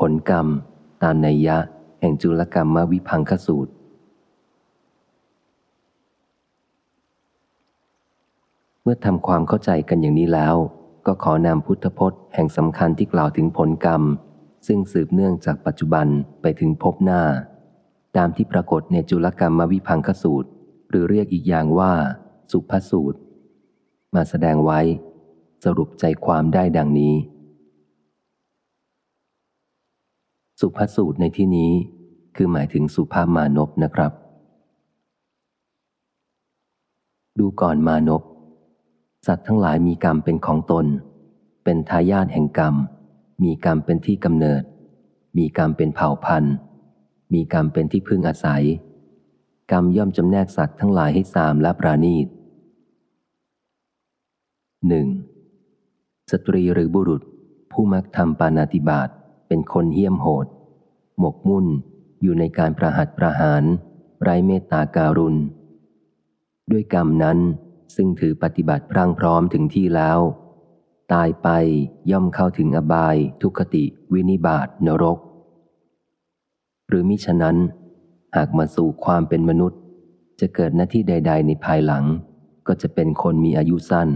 ผลกรรม ตามนัยยะ แห่งจุลกรรมมวิพังคสูตร เมื่อทำความเข้าใจกันอย่างนี้แล้ว ก็ขอนำพุทธพจน์แห่งสำคัญที่กล่าวถึงผลกรรม ซึ่งสืบเนื่องจากปัจจุบันไปถึงพบหน้า ตามที่ปรากฏในจุลกรรมมวิพังคสูตร หรือเรียกอีกอย่างว่า สุภสูตร มาแสดงไว้ สรุปใจความได้ดังนี้ สุภสูตรในที่นี้ คือหมายถึงสุภาพมานพนะครับ ดูก่อนมานพสัตว์ทั้งหลายมีกรรมเป็นของตน เป็นทายาทแห่งกรรม มีกรรมเป็นที่กำเนิด มีกรรมเป็นเผ่าพันธุ์ มีกรรมเป็นที่พึ่งอาศัย กรรมย่อมจำแนกสัตว์ทั้งหลายให้สามและปราณีตหนึ่งสตรีหรือบุรุษ ผู้มักทำปานาติบาต เป็นคนเหี้ยมโหด หมกมุ่นอยู่ในการประหัตประหาร ไร้เมตตาการุณ ด้วยกรรมนั้นซึ่งถือปฏิบัติพรั่งพร้อมถึงที่แล้ว ตายไปย่อมเข้าถึงอบาย ทุกขติ วินิบาตนรก หรือมิฉะนั้น หากมาสู่ความเป็นมนุษย์ จะเกิดหน้าที่ใด ๆ ในภายหลัง ก็จะเป็นคนมีอายุสั้น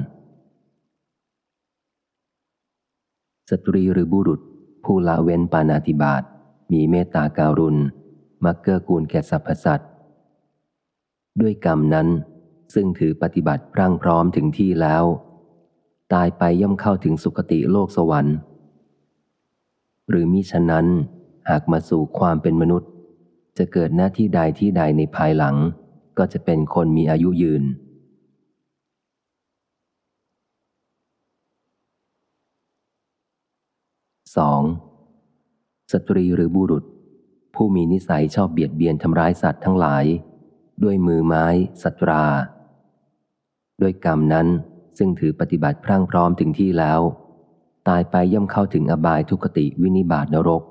สตรีหรือบุรุษ ผู้ละเว้นปานาติบาตมีเมตตาการุณ มักเกื้อกูลแก่สรรพสัตว์ด้วยกรรมนั้น ซึ่งถือปฏิบัติรั่งพร้อมถึงที่แล้ว ตายไปย่อมเข้าถึงสุคติโลกสวรรค์ หรือมิฉะนั้นหากมาสู่ความเป็นมนุษย์ จะเกิดหน้าที่ใดที่ใดในภายหลัง ก็จะเป็นคนมีอายุยืน 2. สตรีหรือบุรุษ ผู้มีนิสัยชอบเบียดเบียนทำร้ายสัตว์ทั้งหลาย ด้วยมือไม้สัตรา ด้วยกรรมนั้นซึ่งถือปฏิบัติพรั่งพร้อมถึงที่แล้ว ตายไปย่อมเข้าถึงอบายทุกติวินิบาตนรก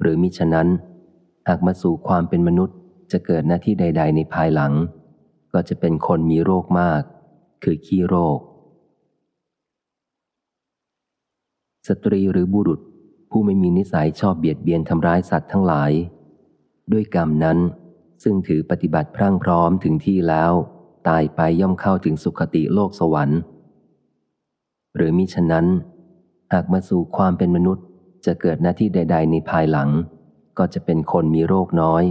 หรือมิฉะนั้น หากมาสู่ความเป็นมนุษย์จะเกิดหน้าที่ใด ๆ ในภายหลัง ก็จะเป็นคนมีโรคมาก คือขี้โรค สตรีหรือบุรุษ ผู้ไม่มีนิสัยชอบเบียดเบียนทำร้ายสัตว์ทั้งหลาย ด้วยกรรมนั้น ซึ่งถือปฏิบัติพรั่งพร้อมถึงที่แล้ว ตายไปย่อมเข้าถึงสุขติโลกสวรรค์ หรือมิฉะนั้น หากมาสู่ความเป็นมนุษย์จะเกิดหน้าที่ใด ๆ ในภายหลัง ก็จะเป็นคนมีโรคน้อย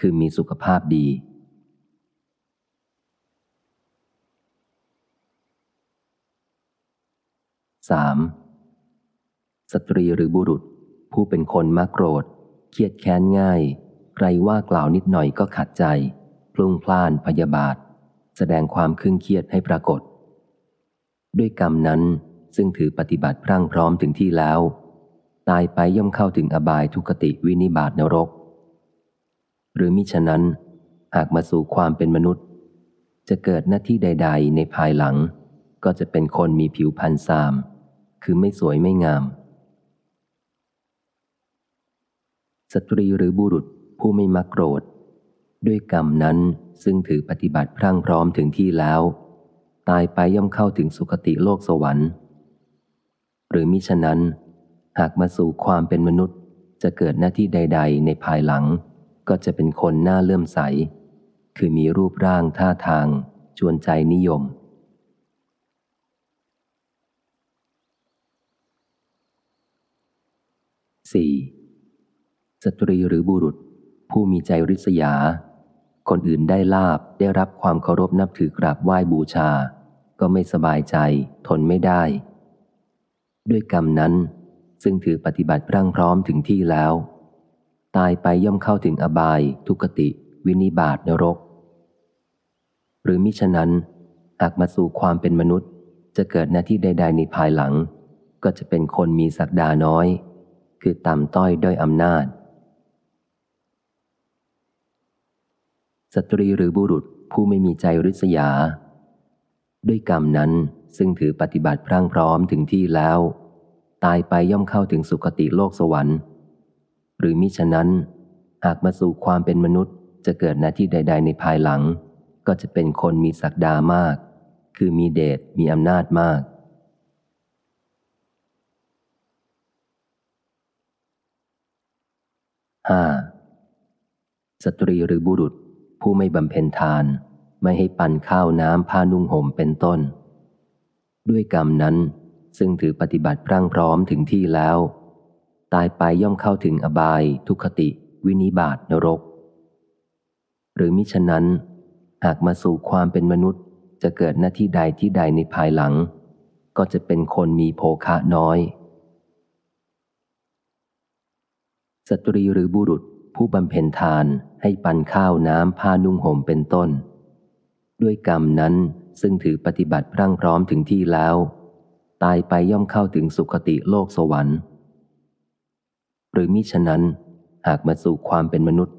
คือมีสุขภาพดีสาม สตรีหรือบุรุษ ผู้เป็นคนมักโกรธ เครียดแค้นง่าย ใครว่ากล่าวนิดหน่อยก็ขัดใจ พลุ่งพล่านพยาบาท แสดงความคึ่งเครียดให้ปรากฏ ด้วยกรรมนั้นซึ่งถือปฏิบัติพรั่งพร้อมถึงที่แล้ว ตายไปย่อมเข้าถึงอบายทุกติวินิบาตนรก หรือมิฉะนั้น หากมาสู่ความเป็นมนุษย์ จะเกิดหน้าที่ใด ๆ ในภายหลัง ก็จะเป็นคนมีผิวพรรณซาม คือไม่สวยไม่งาม สตรีหรือบุรุษผู้ไม่มักโกรธ ด้วยกรรมนั้นซึ่งถือปฏิบัติพรั่งพร้อมถึงที่แล้ว ตายไปย่อมเข้าถึงสุคติโลกสวรรค์ หรือมิฉะนั้น หากมาสู่ความเป็นมนุษย์จะเกิดหน้าที่ใด ๆ ในภายหลัง ก็จะเป็นคนหน้าเลื่อมใส คือมีรูปร่างท่าทาง จวนใจนิยมสี่ สตรีหรือบุรุษ ผู้มีใจริษยา คนอื่นได้ลาบได้รับความเคารพนับถือกราบไหว้บูชา ก็ไม่สบายใจ ทนไม่ได้ ด้วยกรรมนั้น ซึ่งถือปฏิบัติร่างพร้อมถึงที่แล้ว ตายไปย่อมเข้าถึงอบาย ทุกติ วินิบาตนรก หรือมิฉะนั้น หากมาสู่ความเป็นมนุษย์ จะเกิดหน้าที่ใด ๆ ในภายหลัง ก็จะเป็นคนมีศักดาน้อย คือต่ำต้อยด้อยอำนาจ สตรีหรือบุรุษผู้ไม่มีใจริษยา ด้วยกรรมนั้นซึ่งถือปฏิบัติพรั่งพร้อมถึงที่แล้ว ตายไปย่อมเข้าถึงสุคติโลกสวรรค์ หรือมิฉะนั้นหากมาสู่ความเป็นมนุษย์จะเกิดหน้าที่ใด ๆ ในภายหลัง ก็จะเป็นคนมีศักดามาก คือมีเดชมีอำนาจมากห้าสตรีหรือบุรุษ ผู้ไม่บำเพ็ญทาน ไม่ให้ปันข้าวน้ำผ้านุ่งห่มเป็นต้น ด้วยกรรมนั้นซึ่งถือปฏิบัติพรั่งพร้อมถึงที่แล้ว ตายไปย่อมเข้าถึงอบาย ทุคติ วินิบาตนรก หรือมิฉะนั้น หากมาสู่ความเป็นมนุษย์จะเกิดหน้าที่ใดที่ใดในภายหลัง ก็จะเป็นคนมีโภคะน้อย สตรีหรือบุรุษ ผู้บำเพ็ญทานให้ปันข้าวน้ำผ้านุ่งห่มเป็นต้น ด้วยกรรมนั้นซึ่งถือปฏิบัติพรั่งพร้อมถึงที่แล้ว ตายไปย่อมเข้าถึงสุคติโลกสวรรค์ หรือมิฉะนั้น หากมาสู่ความเป็นมนุษย์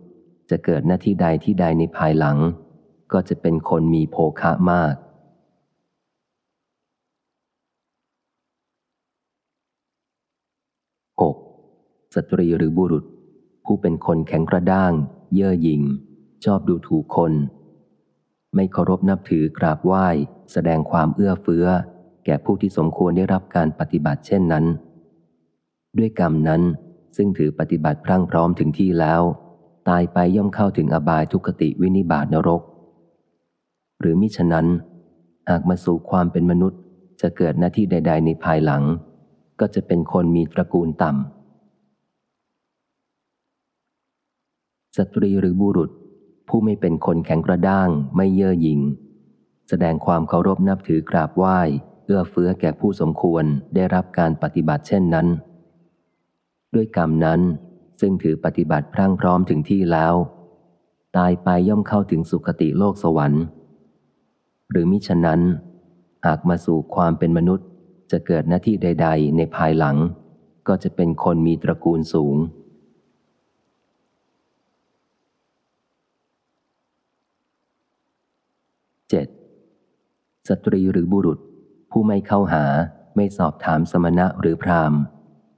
จะเกิดหน้าที่ใดที่ใดในภายหลัง ก็จะเป็นคนมีโภคะมาก 6. สตรีหรือบุรุษ ผู้เป็นคนแข็งกระด้าง เย่อหยิ่ง ชอบดูถูกคน ไม่เคารพนับถือกราบไหว้ แสดงความเอื้อเฟื้อ แก่ผู้ที่สมควรได้รับการปฏิบัติเช่นนั้น ด้วยกรรมนั้นซึ่งถือปฏิบัติพรั่งพร้อมถึงที่แล้ว ตายไปย่อมเข้าถึงอบายทุกติวินิบาตนรก หรือมิฉะนั้น หากมาสู่ความเป็นมนุษย์จะเกิดหน้าที่ใด ๆ ในภายหลัง ก็จะเป็นคนมีตระกูลต่ำ สตรีหรือบุรุษ ผู้ไม่เป็นคนแข็งกระด้างไม่เย่อหยิ่งแสดงความเคารพนับถือกราบไหว้เอื้อเฟื้อแก่ผู้สมควรได้รับการปฏิบัติเช่นนั้น ด้วยกรรมนั้นซึ่งถือปฏิบัติพรั่งพร้อมถึงที่แล้ว ตายไปย่อมเข้าถึงสุคติโลกสวรรค์ หรือมิฉะนั้นหากมาสู่ความเป็นมนุษย์จะเกิดหน้าที่ใด ๆ ในภายหลัง ก็จะเป็นคนมีตระกูลสูง 7. สตรีหรือบุรุษ ผู้ไม่เข้าหาไม่สอบถามสมณะหรือพราม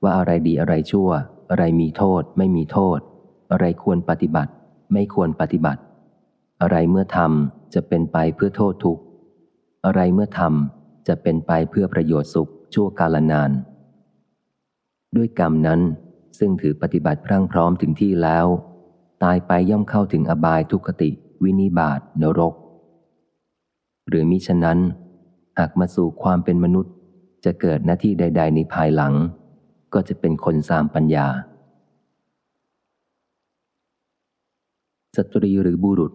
ว่าอะไรดีอะไรชั่ว อะไรมีโทษ ไม่มีโทษ อะไรควรปฏิบัติ ไม่ควรปฏิบัติ อะไรเมื่อทำจะเป็นไปเพื่อโทษทุกข์อะไรเมื่อทำจะเป็นไปเพื่อประโยชน์สุขชั่วกาลนาน ด้วยกรรมนั้นซึ่งถือปฏิบัติพรั่งพร้อมถึงที่แล้ว ตายไปย่อมเข้าถึงอบายทุกขติ วินิบาตนรก หรือมิฉะนั้น หากมาสู่ความเป็นมนุษย์ จะเกิดหน้าที่ใด ๆ ในภายหลัง ก็จะเป็นคนสามปัญญา สตรีหรือบุรุษ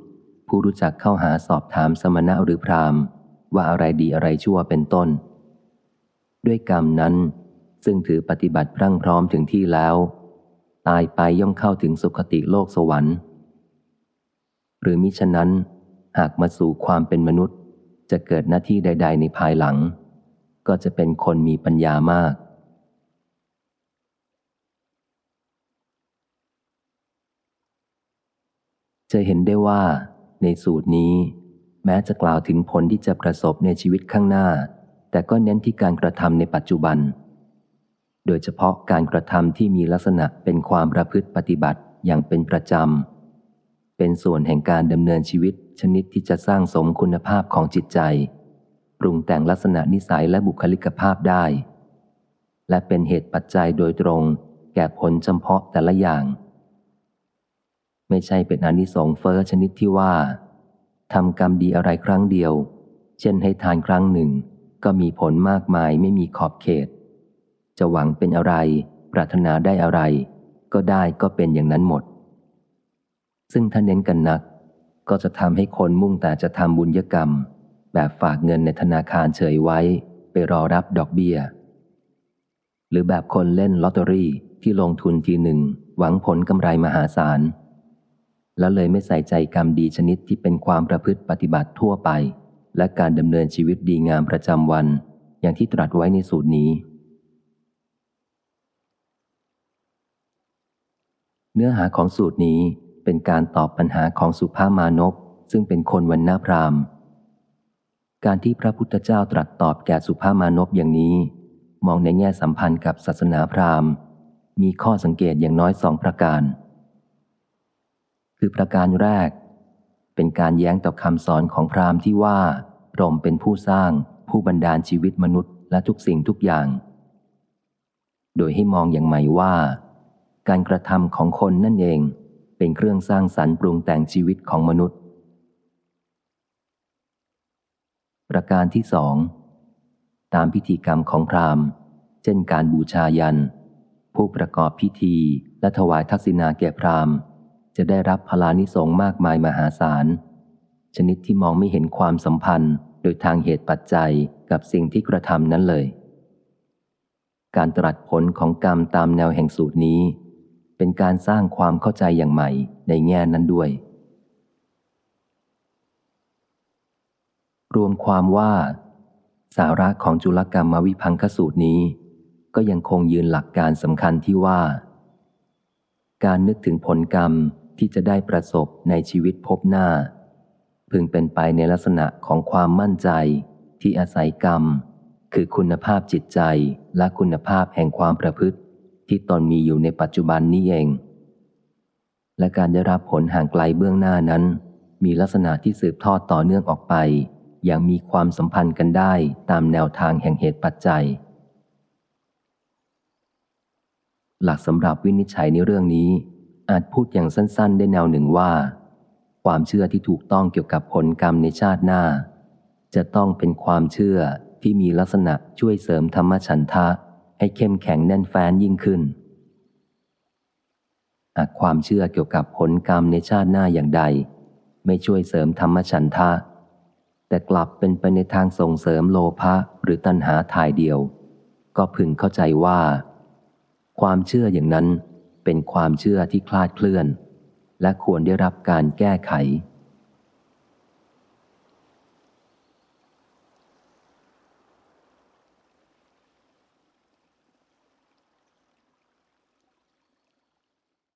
ผู้รู้จักเข้าหาสอบถามสมณะหรือพรามว่าอะไรดีอะไรชั่วเป็นต้น ด้วยกรรมนั้น ซึ่งถือปฏิบัติพรั่งพร้อมถึงที่แล้ว ตายไปย่อมเข้าถึงสุคติโลกสวรรค์ หรือมิฉะนั้นหากมาสู่ความเป็นมนุษย์ จะเกิดหน้าที่ใด ๆ ในภายหลัง ก็จะเป็นคนมีปัญญามาก จะเห็นได้ว่า ในสูตรนี้ แม้จะกล่าวถึงผลที่จะประสบในชีวิตข้างหน้า แต่ก็เน้นที่การกระทำในปัจจุบัน โดยเฉพาะการกระทำที่มีลักษณะเป็นความประพฤติปฏิบัติอย่างเป็นประจำ เป็นส่วนแห่งการดำเนินชีวิตชนิดที่จะสร้างสมคุณภาพของจิตใจ ปรุงแต่งลักษณะนิสัยและบุคลิกภาพได้ และเป็นเหตุปัจจัยโดยตรง แก่ผลจำเพาะแต่ละอย่าง ไม่ใช่เป็นอนิสงส์เฟอ้อชนิดที่ว่าทำกรรมดีอะไรครั้งเดียว เช่นให้ทานครั้งหนึ่ง ก็มีผลมากมายไม่มีขอบเขต จะหวังเป็นอะไร ปรารถนาได้อะไร ก็ได้ก็เป็นอย่างนั้นหมด ซึ่งถ้าเน้นกันนัก ก็จะทำให้คนมุ่งแต่จะทำบุญยกรรม แบบฝากเงินในธนาคารเฉยไว้ ไปรอรับดอกเบี้ย หรือแบบคนเล่นลอตเตอรี่ที่ลงทุนทีหนึ่ง หวังผลกำไรมหาศาล แล้วเลยไม่ใส่ใจกรรมดีชนิดที่เป็นความประพฤติปฏิบัติทั่วไป และการดำเนินชีวิตดีงามประจำวัน อย่างที่ตรัสไว้ในสูตรนี้เนื้อหาของสูตรนี้ เป็นการตอบปัญหาของสุภามานพซึ่งเป็นคนวันนาพรามการที่พระพุทธเจ้าตรัสตอบแก่สุภามานพอย่างนี้ มองในแง่สัมพันธ์กับศาสนาพราหมณ์ มีข้อสังเกตอย่างน้อยสองประการ คือประการแรก เป็นการแย้งต่อคำสอนของพราหมณ์ที่ว่าพรหมเป็นผู้สร้างผู้บันดาลชีวิตมนุษย์และทุกสิ่งทุกอย่าง โดยให้มองอย่างใหม่ว่า การกระทำของคนนั่นเอง เป็นเครื่องสร้างสรรค์ปรุงแต่งชีวิตของมนุษย์ ประการที่สอง ตามพิธีกรรมของพราหมณ์ เช่นการบูชายัน ผู้ประกอบพิธีและถวายทักษิณาแก่พราหมณ์ จะได้รับพลานิสงมากมายมหาศาล ชนิดที่มองไม่เห็นความสัมพันธ์โดยทางเหตุปัจจัยกับสิ่งที่กระทำนั้นเลย การตรัสผลของกรรมตามแนวแห่งสูตรนี้ เป็นการสร้างความเข้าใจอย่างใหม่ในแง่นั้นด้วย รวมความว่า สาระของจุลกรรมวิพังคสูตรนี้ ก็ยังคงยืนหลักการสำคัญที่ว่า การนึกถึงผลกรรมที่จะได้ประสบในชีวิตพบหน้า พึงเป็นไปในลักษณะของความมั่นใจที่อาศัยกรรม คือคุณภาพจิตใจและคุณภาพแห่งความประพฤติ ที่ตนมีอยู่ในปัจจุบันนี้เอง และการได้รับผลห่างไกลเบื้องหน้านั้น มีลักษณะที่สืบทอดต่อเนื่องออกไป อย่างมีความสัมพันธ์กันได้ตามแนวทางแห่งเหตุปัจจัย หลักสำหรับวินิจฉัยในเรื่องนี้ อาจพูดอย่างสั้นๆ ได้แนวหนึ่งว่า ความเชื่อที่ถูกต้องเกี่ยวกับผลกรรมในชาติหน้า จะต้องเป็นความเชื่อที่มีลักษณะช่วยเสริมธรรมฉันทะ ให้เข้มแข็งแน่นแฟ้นยิ่งขึ้น หากความเชื่อเกี่ยวกับผลกรรมในชาติหน้าอย่างใด ไม่ช่วยเสริมธรรมฉันทะ แต่กลับเป็นไปในทางส่งเสริมโลภะหรือตัณหาทายเดียว ก็พึงเข้าใจว่า ความเชื่ออย่างนั้นเป็นความเชื่อที่คลาดเคลื่อน และควรได้รับการแก้ไข